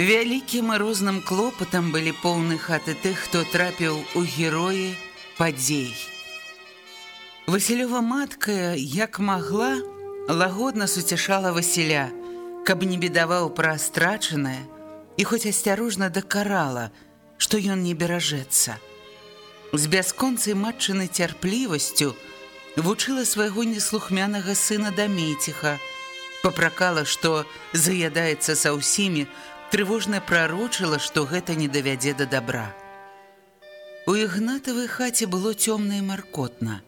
Вялікім і розным клопатам былі поўны хаты тых, хто трапіў у героі падзей. Васілёва матка, як магла, лагодна суцяшала Васіля, каб не бедаваў пра страчанае і хоць асцярожна дакарала, што ён не беражэцца. З бясконцай матчынай цярплівасцю вучыла свайго неслухмянага сына дамеціха, папракала, што заядаецца са ўсімі, трывожна прарочыла, што гэта не давядзе да добра. У ігнатавай хаце было цёмна і маркотна.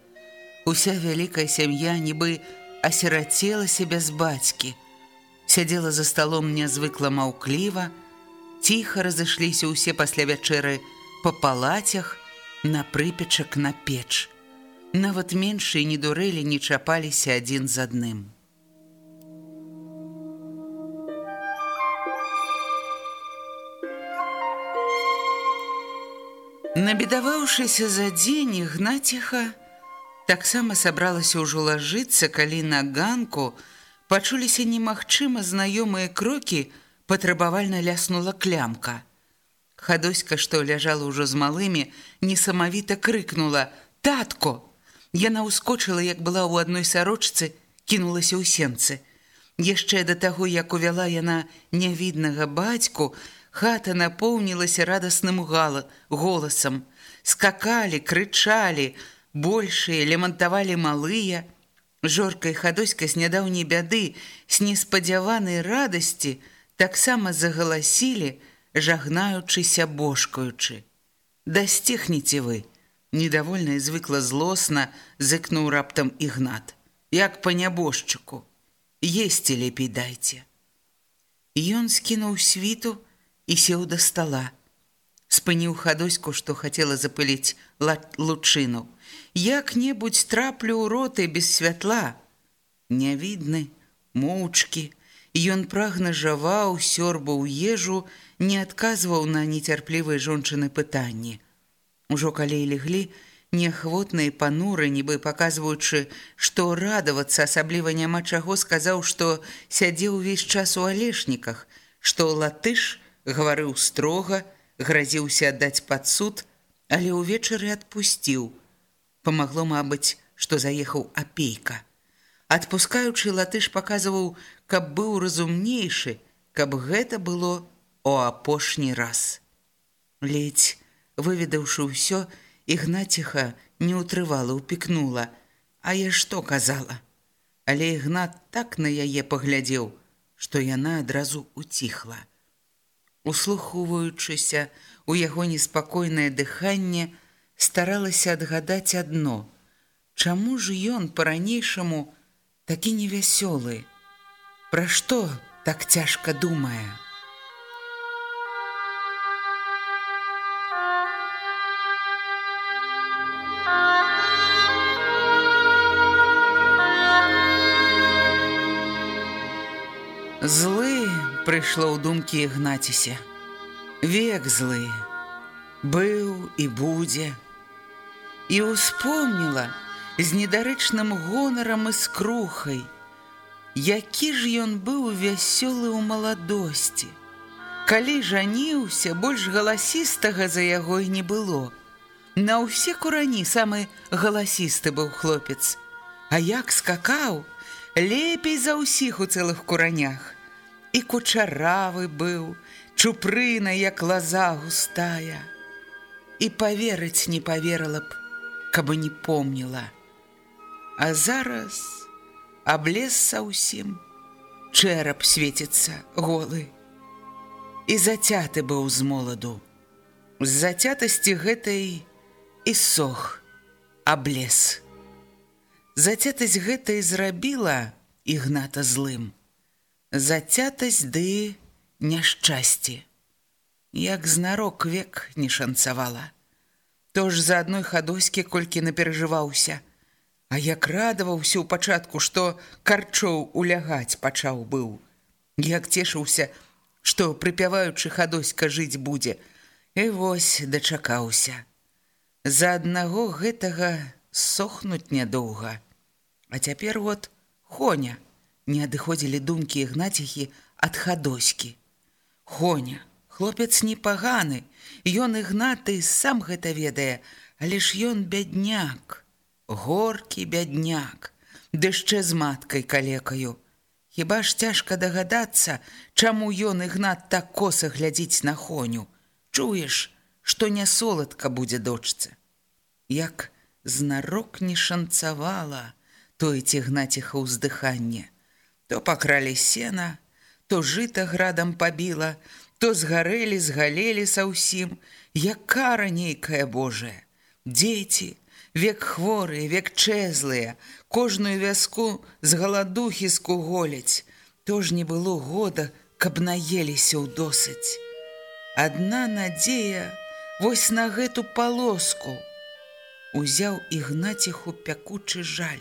Уся вялікая сям'я нібы асірацелася без бацькі. Сядзела за сталом нязвыкла маўкліва, ціха разышліся ўсе пасля вячэры па палацях, на прыпечак на печ. Нават меншыя не дурэлі не чапаліся адзін з адным. Набедаваўшыся за дзень ігнаціха, таксама сабралася ўжо лажыцца, калі на ганку пачуліся немагчыма знаёмыя крокі, патрабавальна ляснула клямка. Хадоська, што ляжала ўжо з малымі, несамавіта крыкнула: « Татко! Яна ўскочыла, як была ў адной сарочцы, кінулася ў сенцы. Яшчэ да таго, як увяла яна нявіднага бацьку, Хата напоўнілася радасным гала голасам. Скакалі, крычалі, большыя лемантавалі малыя. Жорка і хадоська з нядаўняй бяды, з неспадзяванай радасці, таксама загаласілі, жагнаючыся бошкаючы. Дасцехніце вы, недовольна і звыкла злосна, зыкнуў раптам ігнат. Як па нябожчыку, есці лепей дайце. Ён скінуў світу, і сеў да стола. Спыніў хадоську, што хацела запыліць лучыну. Як-небудзь траплю ў роты без святла. Нявідны, моўчкі, Ён прагна жаваў, сёрбаў ежу, не адказваў на нецярплівыя жончыны пытанні. Ужо калі леглі, неахвотна і пануры, нібы паказваючы, што радавацца асабліва няма чаго, сказаў, што сядзеў увесь час у алешніках, што латыш, гаварыў строга, гразіўся аддаць пад суд, але ўвечары адпусціў. Памагло, мабыць, што заехаў апейка. Адпускаючы латыш паказваў, каб быў разумнейшы, каб гэта было о апошні раз. Ледзь, выведаўшы ўсё, ігнаціха не ўтрывала, упікнула, А я што казала? Але ігнат так на яе паглядзеў, што яна адразу уціхла. Услухоўваючыся у яго неспакойнае дыханне, старалася адгадаць адно: Чаму ж ён па-ранейшаму такі невясёлы? Пра што так цяжка думае? Злы прыйшло ў думкі ігнаціся. Век злы, быў і будзе. І ўспомніла з недарэчным гонарам і скрухай. які ж ён быў вясёлы ў маладосці. Калі жаніўся, больш галасістага за яго і не было. На ўсе курані самы галасісты быў хлопец. А як скакаў, лепей за ўсіх у цэлых куранях. І кучаравы быў, чупрына, як лаза густая. І паверыць не паверыла б, каб не помніла. А зараз аблезся ўсім, чэрап свеціцца голы. І зацяты быў з моладу. З зацятасці гэтай і сох, аблез. Зацятасць гэтай зрабіла ігната злым. Зацятасць ды няшчасце. Як знарок век не шанцавала. То ж за адной хадоські колькі наперажываўся, А як радаваўся ў пачатку, што карчоў улягаць пачаў быў. Як цешыўся, што прыпяваючы хадоська жыць будзе, і вось дачакаўся. За аднаго гэтага сохнуць нядоўга. А цяпер вот Хоня не адыходзілі думкі ігнаціхі ад хадоські. Хоня, хлопец непаганы, Ён ігнаты сам гэта ведае, але ж ён бядняк горкі бядняк, дэшчэ з маткай калекаю. Хіба ж цяжка дагадацца, чаму ён ігнат так коса глядзіць на хоню. Чуеш, што не соладка будзе дочцы. Як знарок не шанцавала, то і цігнаціха ўздыханне. То пакралі сена, то жыта градам пабіла, то згарэлі, згалелі са ўсім, як кара нейкая Божая. Дзеці, век хворыя, век чэзлыя, кожную вязку з галадухі скуголяць, то ж не было года, каб наеліся ў досыць. Адна надзея вось на гэту палоску узяў ігнаціху пякучы жаль.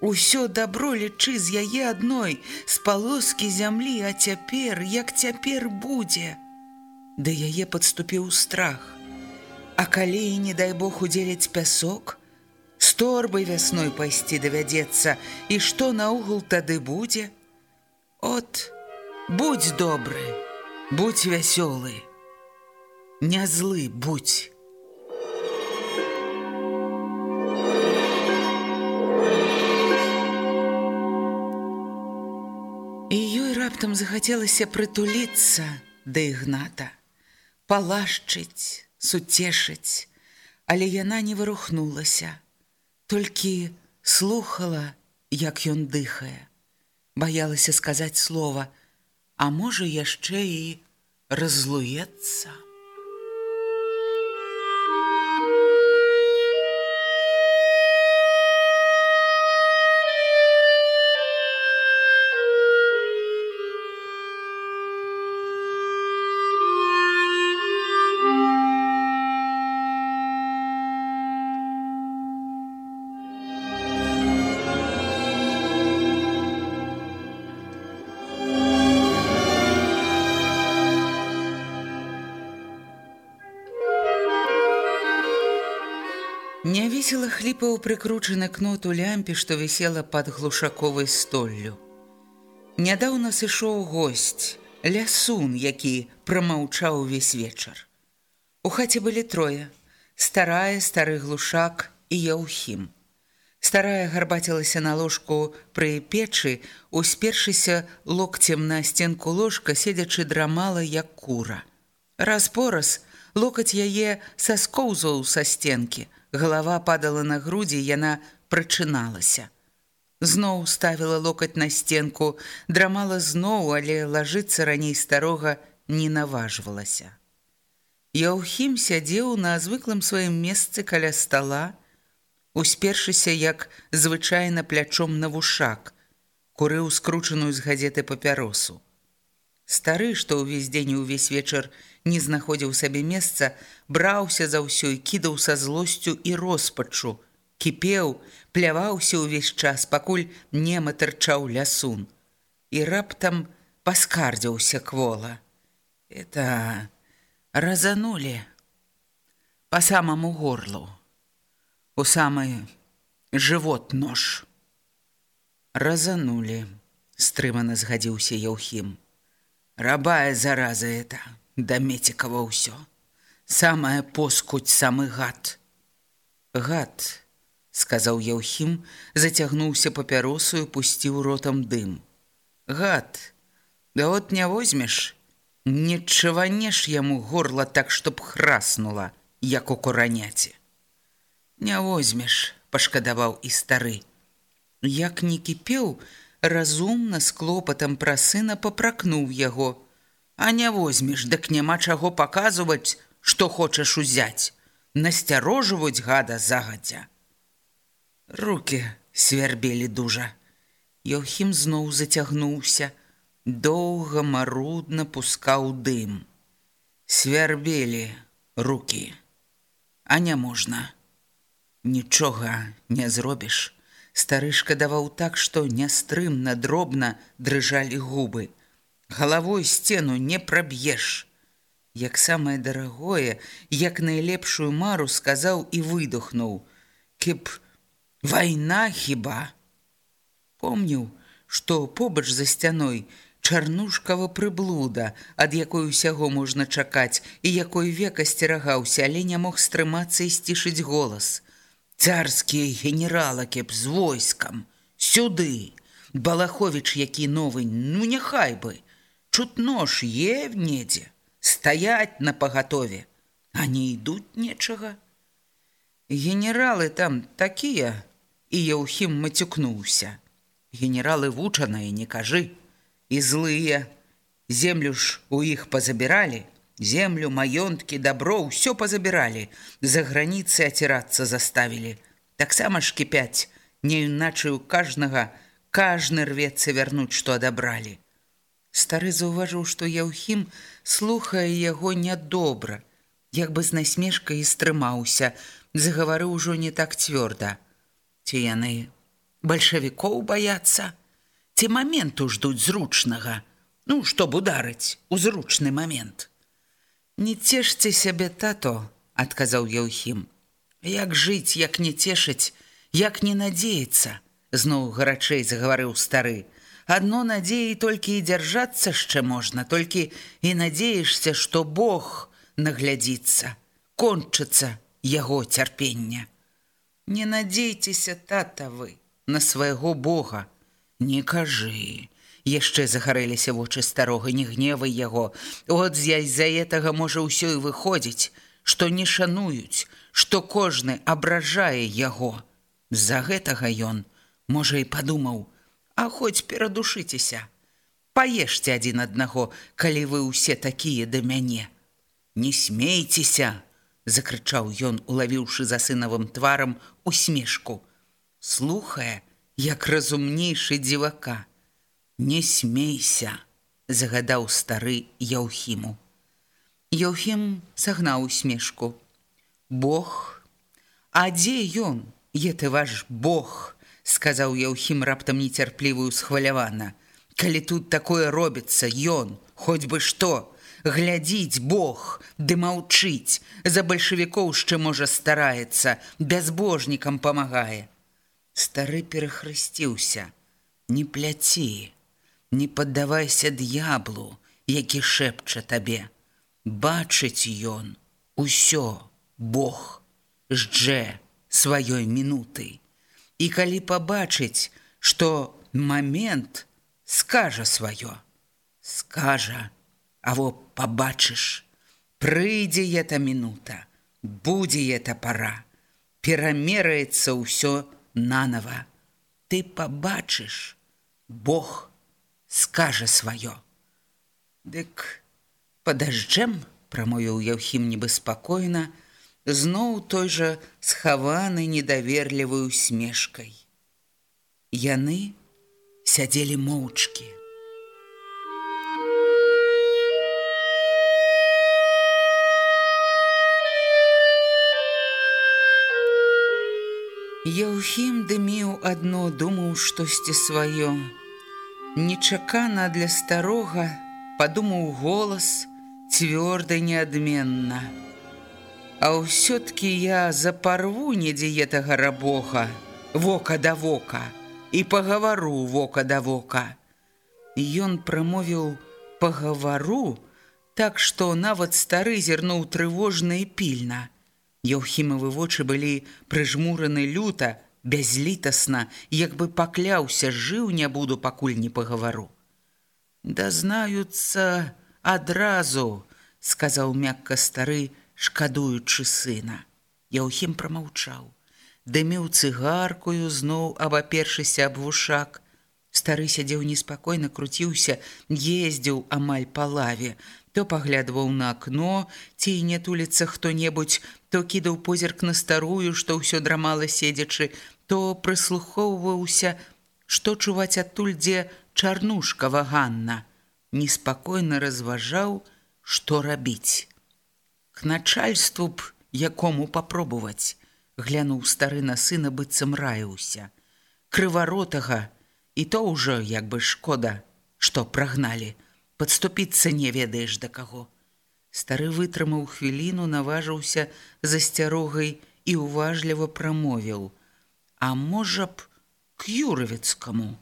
Усё дабро лічы з яе адной з палоскі зямлі, а цяпер, як цяпер будзе. Да яе падступіў страх. А калі не дай Бог удзеляць пясок, з торбай вясной пайсці давядзецца, і што наогул тады будзе? От, будь добры, будь вясёлы, Не злы будь. І ёй раптам захацелася прытуліцца да ігната, палашчыць, суцешыць, але яна не вырухнулася, толькі слухала, як ён дыхае, баялася сказаць слова, а можа яшчэ і разлуецца. Нявесела хліпаў прыкручаны кнот у лямпе, што вісела пад глушаковай столлю. Нядаўна сышоў госць, лясун, які прамаўчаў увесь вечар. У хаце былі трое: старая, стары глушак і яўхім. Старая гарбацілася на ложку пры печы, успершыся локцем на сценку ложка, седзячы драмала як кура. Раз-пораз локаць яе саскоўзаў са сценкі, Галава падала на грудзі, яна прачыналася. Зноў ставіла локаць на сценку, драмала зноў, але лажыцца раней старога не наважвалася. Яўхім сядзеў на звыклым сваім месцы каля стала, успершыся як звычайна плячом на вушак, курыў скручаную з газеты папяросу. Стары, што ўвесь дзень і ўвесь вечар не знаходзіў сабе месца, браўся за ўсё і кідаў са злосцю і роспачу, кіпеў, пляваўся ўвесь час, пакуль нема тырчаў лясун. І раптам паскардзіўся квола. Это разанули по самому горлу, у самы жывот нож. Разанули, стрымана згадзіўся Яўхім. Рабая зараза это, да Мецікава ўсё. Самая поскудь самы гад. Гад, сказаў Яўхім, зацягнуўся папяросу і пусціў ротам дым. Гад, да от не возьмеш, не чаванеш яму горла так, чтоб храснула, як у кураняце. Не возьмеш, пашкадаваў і стары. Як не кіпеў, разумна з клопатам пра сына папракнуў яго. А не возьмеш, дык няма чаго паказваць, што хочаш узяць, насцярожваць гада загадзя. Рукі свярбелі дужа. Йохім зноў зацягнуўся, доўга марудна пускаў дым. Свярбелі рукі, а не можна. Нічога не зробіш. Стары шкадаваў так, што нястрымна дробна дрыжалі губы. Галавой сцену не праб'еш. Як самае дарагое, як найлепшую мару сказаў і выдохнуў: Кеп вайна хіба. Помніў, што побач за сцяной чарнушкава прыблуда, ад якой усяго можна чакаць і якой века сцерагаўся, але не мог стрымацца і сцішыць голас. Царскія генерала кеп з войскам! Сюды! Балахович які новы ну няхай бы! Чут нож е недзе стаять на пагатове они ідуць нечага генералы там такія і яўхім мацюкнуўся генералы вучаныя не кажы і злыя землю ж у іх пазабіралі землю маёнткі дабро ўсё пазабіралі за граніцы ацірацца заставілі таксама ж кіпяць не іначай у кажнага кажны рвецца вярнуць што адабралі стары заўважыў што яўхім слухае яго нядобра як бы з насмешкай стрымаўся загаварыў ужо не так цвёрда ці яны бальшавікоў баяцца ці моменту ждуць зручнага ну што бударыць у зручны момент Не цешце сябе тато, адказаў Яўхім. Як жыць, як не цешыць, як не надзеяцца, зноў гарачэй загаварыў стары. Адно надзеі толькі і дзяржацца яшчэ можна, толькі і надзеешся, што Бог наглядзіцца, кончыцца яго цярпення. Не надзейцеся тата вы на свайго Бога, не кажы, яшчэ загарэліся вочы старога не гневай яго. От з-за гэтага можа ўсё і выходзіць што не шануюць што кожны абражае яго. З-за гэтага ён можа і падумаў а хоць перадушыцеся. Паешце адзін аднаго калі вы ўсе такія да мяне. Не смейцеся закрычаў ён улавіўшы за сынавым тварам усмешку. Слухае як разумнейшы дзівака! Не смейся, загадаў стары Яўхіму. Яўхім сагнаў усмешку. Бог, А дзе ён, е ты ваш Бог, сказаў Яўхім раптам нецярплівую схвалявана. Калі тут такое робіцца, ён, хоць бы што, глядзіць Бог, ды маўчыць, за бальшавікоў яшчэ можа стараецца, бязбожнікам памагае. Стары перахрысціўся, не пляці не паддавайся д'яблу, які шэпча табе. Бачыць ён усё Бог ждже сваёй мінуты. І калі пабачыць, што момент скажа сваё, скажа, А во пабачыш, прыйдзе эта мінута, будзе эта пара, перамераецца ўсё нанова. Ты пабачыш, Бог, скажа сваё. Дык падажджэм, прамовіў Яўхім небеспакойна, зноў той жа схаваны недаверлівую смешкай. Яны сядзелі моўчкі. Яўхім дыміў адно думаў штосьці сваё. Нечакана для старога падумаў голас цвёрда неадменна. А ўсё-ткі я запарву недзе гэтага рабога, вока да вока і пагавару вока да вока. Ён прамовіў пагавару, так што нават стары зірнуў трывожна і пільна. Яўхімавы вочы былі прыжмураны люта, бязлітасна, як бы пакляўся, жыў не буду, пакуль не пагавару. Да знаюцца адразу, сказаў мякка стары, шкадуючы сына. Яўхім прамаўчаў, дыміў цыгаркую, зноў абапершыся аб вушак. Стары сядзеў неспакойна, круціўся, ездзіў амаль па лаве, то паглядваў на акно, ці не туліцца хто-небудзь, то кідаў позірк на старую, што ўсё драмала седзячы, то прыслухоўваўся, што чуваць адтуль, дзе чарнушка ваганна. Неспакойна разважаў, што рабіць. К начальству б якому папробаваць, глянуў стары на сына быццам раіўся. Крываротага і то ўжо як бы шкода, што прагналі подступіцца не ведаеш да каго. Стары вытрымаў хвіліну, наважыўся за сцярогай і уважліва прамовіў: « А можа б к юрывецкаму,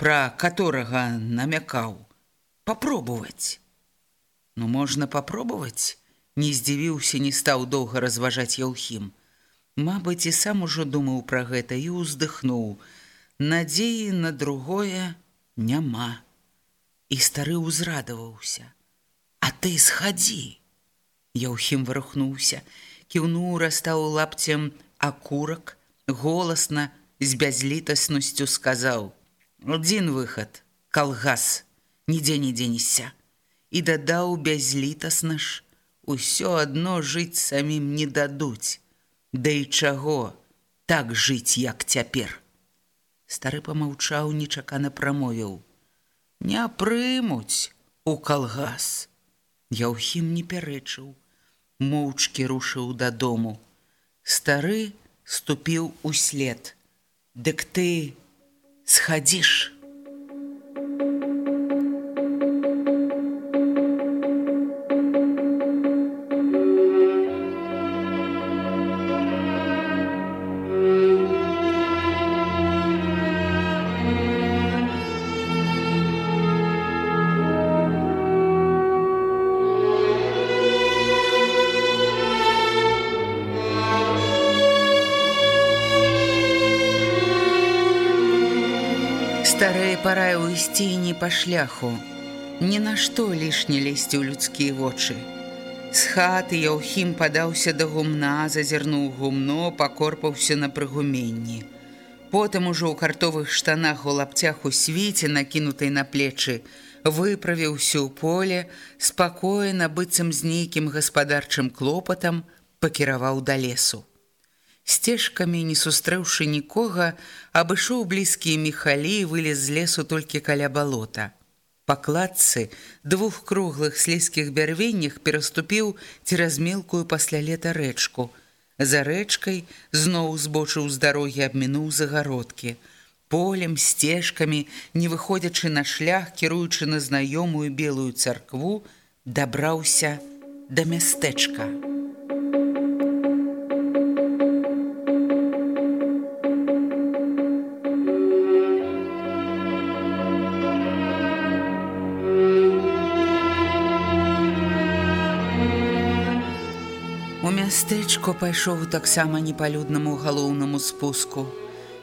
пра которого намякаў, попробовать. Ну можна попробовать, не здзівіўся, не стаў доўга разважаць Яўхім. Мабыць, і сам ужо думаў пра гэта і ўздыхнуў: Надзеі на другое няма і стары ўзрадаваўся. А ты схадзі. Яўхім варухнуўся, кіўнуў растаў лапцем акурак, голасна з бязлітаснасцю сказаў: « Адзін выхад, калгас, нідзе не дзенешся. І дадаў бязлітасна ж, усё адно жыць самім не дадуць. Да і чаго так жыць, як цяпер. Стары помаўчаў, нечакана прамовіў: « не прымуць у калгас. Яўхім не пярэчыў, моўчкі рушыў дадому. Стары ступіў услед. Дык ты схадзіш. Параіў ісці не па шляху, ні на што лішне лезці ў людскія вочы. З хаты Яўхім падаўся да гумна, зазірнуў гумно, пакорпаўся на прыгуменні. Потым ужо ў картовых штанах у лапцях у свіце, накінутай на плечы, выправіўся ў поле, спакойна быццам з нейкім гаспадарчым клопатам пакіраваў да лесу сцежкамі не сустрэўшы нікога абышоў блізкія мехалі вылез з лесу толькі каля балота. Пакладцы двух круглых слізкіх бярвеннях пераступіў цераз мелкую пасля лета рэчку. За рэчкай зноў збочыў з дарогі абмінуў загародкі. Полем сцежкамі не выходзячы на шлях кіруючы на знаёмую белую царкву дабраўся да мястэчка мястэчко пайшоў таксама непалюднаму галоўнаму спуску.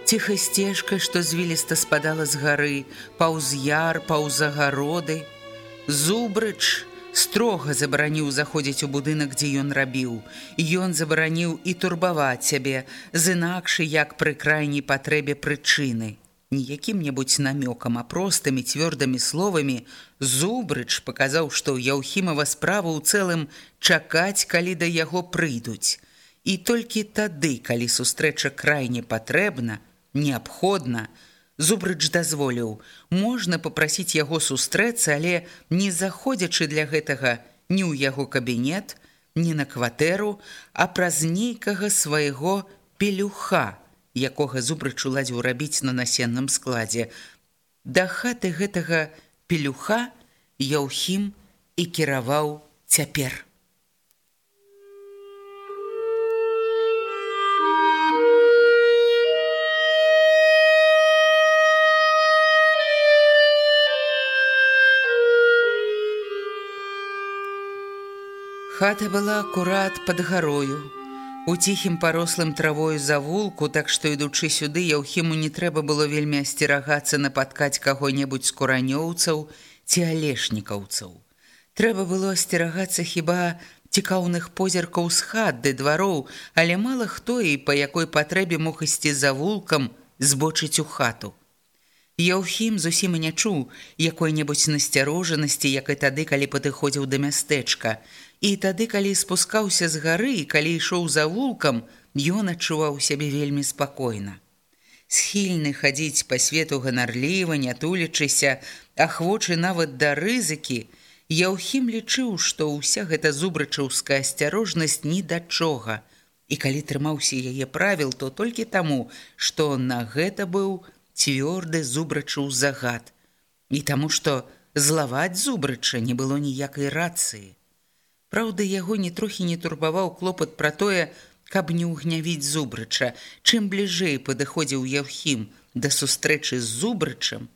Ціхай сцежкай, што звіліста спадала з гары, паўз яр, паўз агароды. Зубрыч строга забараніў заходзіць у будынак, дзе ён рабіў. Ён забараніў і турбаваць сябе з інакшы, як пры крайняй патрэбе прычыны не якім-небудзь намёкам, а простымі цвёрдымі словамі зубрыч паказаў, што Яўхімава справу ў цэлым чакаць, калі да яго прыйдуць. І толькі тады, калі сустрэча крайне патрэбна, неабходна, зубрыч дазволіў, можна папрасіць яго сустрэцца, але не заходзячы для гэтага ні ў яго кабінет, ні на кватэру, а праз нейкага свайго пелюха, якога зубрач уладзіў рабіць на насенным складзе. Да хаты гэтага пелюха Яўхім і кіраваў цяпер. Хата была акурат пад гарою, У ціхім парослым травою завулку, так што ідучы сюды, Яўхіму не трэба было вельмі асцерагацца напаткаць каго-небудзь з куранёўцаў ці алешнікаўцаў. Трэба было асцерагацца хіба цікаўных позіркаў з хат ды двароў, але мала хто і па якой патрэбе мог ісці завулкам збочыць у хату. Яўхім зусім і не чуў якой-небудзь насцярожанасці, як і тады, калі падыходзіў да мястэчка. І тады, калі спускаўся з гары і калі ішоў за вулкам, ён адчуваў сябе вельмі спакойна. Схільны хадзіць па свету ганарліва, не тулячыся, ахвочы нават да рызыкі, Яўхім лічыў, што ўся гэта зубрачаўская асцярожнасць ні да чога. І калі трымаўся яе правіл, то толькі таму, што на гэта быў, цвёрды зубрачыў загад. І таму, што злаваць зубрача не было ніякай рацыі. Праўда, яго не трохі не турбаваў клопат пра тое, каб не ўгнявіць зубрача. Чым бліжэй падыходзіў Яўхім да сустрэчы з зубрачам,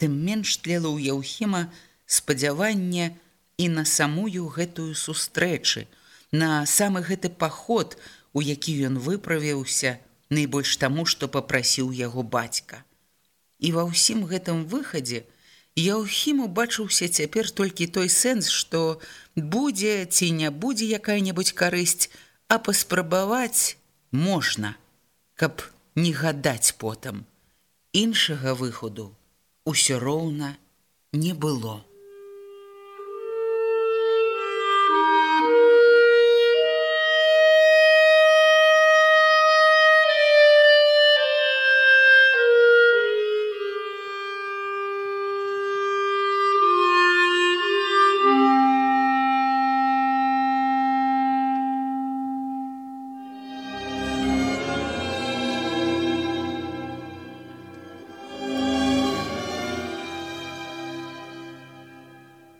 тым менш тлела ў Яўхіма спадзяванне і на самую гэтую сустрэчы, на самы гэты паход, у які ён выправіўся, найбольш таму, што папрасіў яго бацька. І ва ўсім гэтым выхадзе я ўхім убачыўся цяпер толькі той сэнс, што будзе ці не будзе якая-небудзь карысць, а паспрабаваць можна, каб не гадаць потым. Іншага выходу ўсё роўна не было.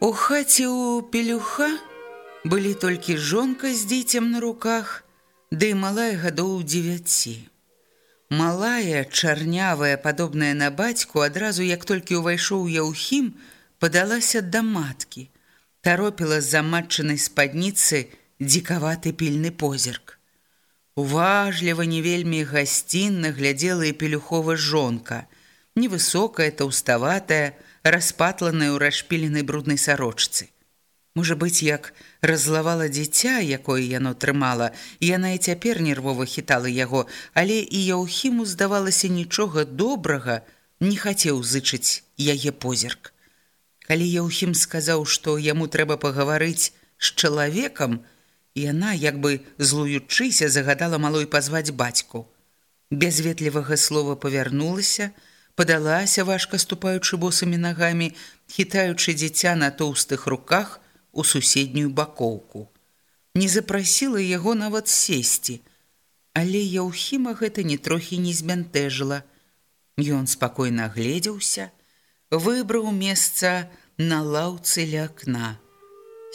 У хаце у пелюха былі толькі жонка з дзіцем на руках, ды да малая гадоў дзевяці. Малая, чарнявая, падобная на бацьку, адразу як толькі ўвайшоў яўхім, падалася да маткі, таропіла з заматчанай спадніцы дзікаваты пільны позірк. Уважліва не вельмі гасцінна глядзела і пелюхова жонка, невысокая, таўставатая, распатланая ў расшпіленай бруднай сарочцы. Можа быць, як разлавала дзіця, якое яно трымала, яна і цяпер нервова хітала яго, але і Яўхіму здавалася нічога добрага, не хацеў зычыць яе позірк. Калі Яўхім сказаў, што яму трэба пагаварыць з чалавекам, яна, як бы злуючыся, загадала малой пазваць бацьку. Без ветлівага слова павярнулася, падалася важка ступаючы босымі нагамі, хітаючы дзіця на тоўстых руках у суседнюю бакоўку. Не запрасіла яго нават сесці, але Яўхіма гэта не трохі не збянтэжыла. Ён спакойна гледзеўся, выбраў месца на лаўцы ля акна,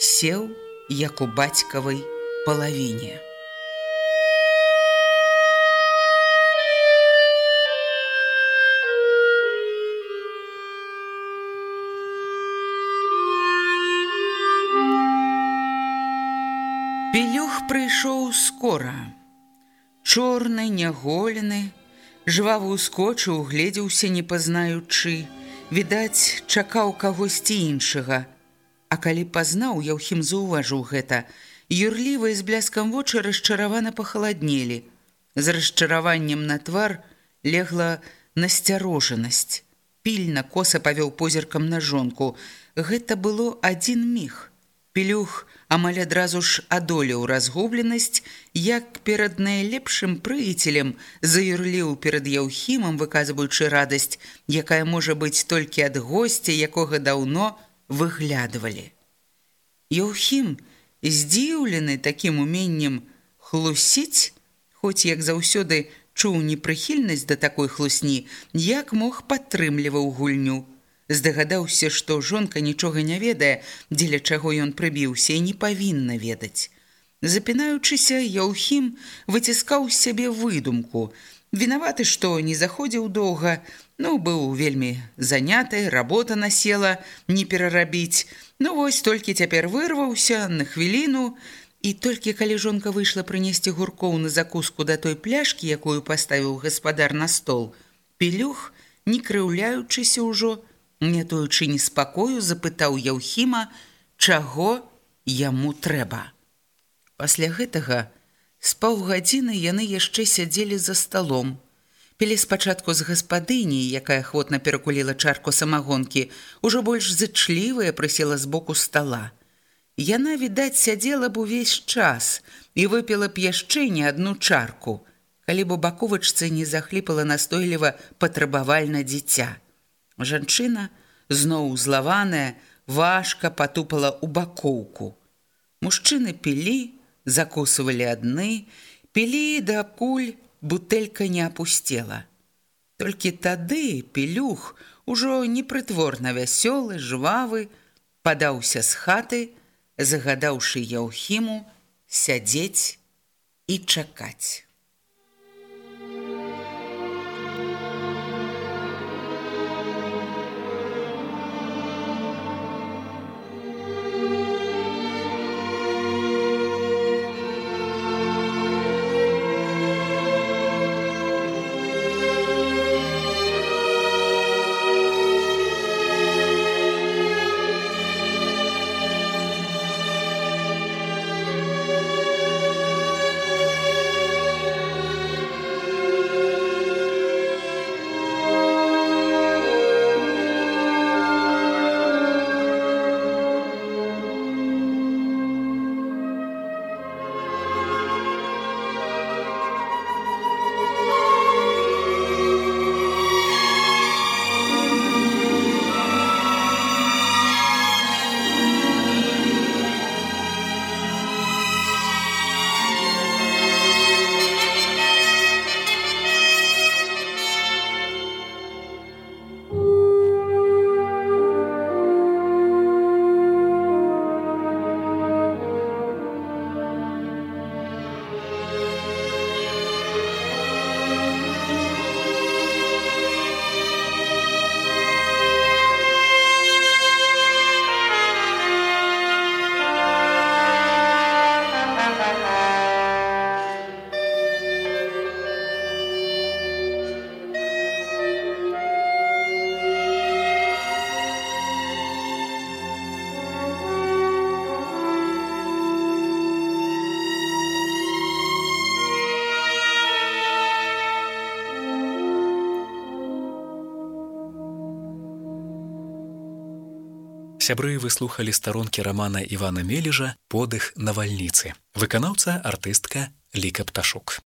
сеў як у бацькавай палавіне. Прыйшоў скора. Чорны, няголены, жвавы ускочыў, гледзеўся не пазнаючы, відаць, чакаў кагосьці іншага. А калі пазнаў, Яўхім заўважыў гэта, юрлівыя з бляскам вочы расчаравана пахаладнелі. З расчараваннем на твар легла насцярожанасць. Пільна коса павёў позіркам на жонку. Гэта было адзін міг. Пелюх амаль адразу ж адолеў разгубленасць, як перад найлепшым прыяцелем заюрліў перад яўхімам, выказваючы радасць, якая можа быць толькі ад госця, якога даўно выглядывалі. Яўхім, здзіўлены такім уменнем хлусіць, хоць як заўсёды чуў непрыхільнасць да такой хлусні, як мог падтрымліваў гульню, здагадаўся, што жонка нічога не ведае, дзеля чаго ён прыбіўся і не павінна ведаць. Запінаючыся, Яўхім выціскаў сябе выдумку. Вінаваты, што не заходзіў доўга, ну быў вельмі заняты, работа насела, не перарабіць. Ну вось толькі цяпер вырваўся на хвіліну І толькі калі жонка выйшла прынесці гуркоў на закуску да той пляшкі, якую паставіў гаспадар на стол, пелюх, не крыўляючыся ўжо, не тоючы неспакою, запытаў Яўхіма, чаго яму трэба. Пасля гэтага з паўгадзіны яны яшчэ сядзелі за сталом. Пілі спачатку з гаспадыні, якая ахвотна перакуліла чарку самагонкі, ужо больш зычлівая прысела з боку стала. Яна, відаць, сядзела б увесь час і выпіла б яшчэ не адну чарку, калі б у баковачцы не захліпала настойліва патрабавальна дзіця. Жанчына, зноў узлаваная, важка патупала ў бакоўку. Мужчыны пілі, закусывалі адны, пілі да куль бутэлька не апусцела. Толькі тады пілюх, ужо непрытворна вясёлы, жвавы, падаўся з хаты, загадаўшы яўхіму сядзець і чакаць. Сябры выслухалі старонкі рамана Івана Мележа подых навальніцы. Выканаўца артыстка Ліка Пташук.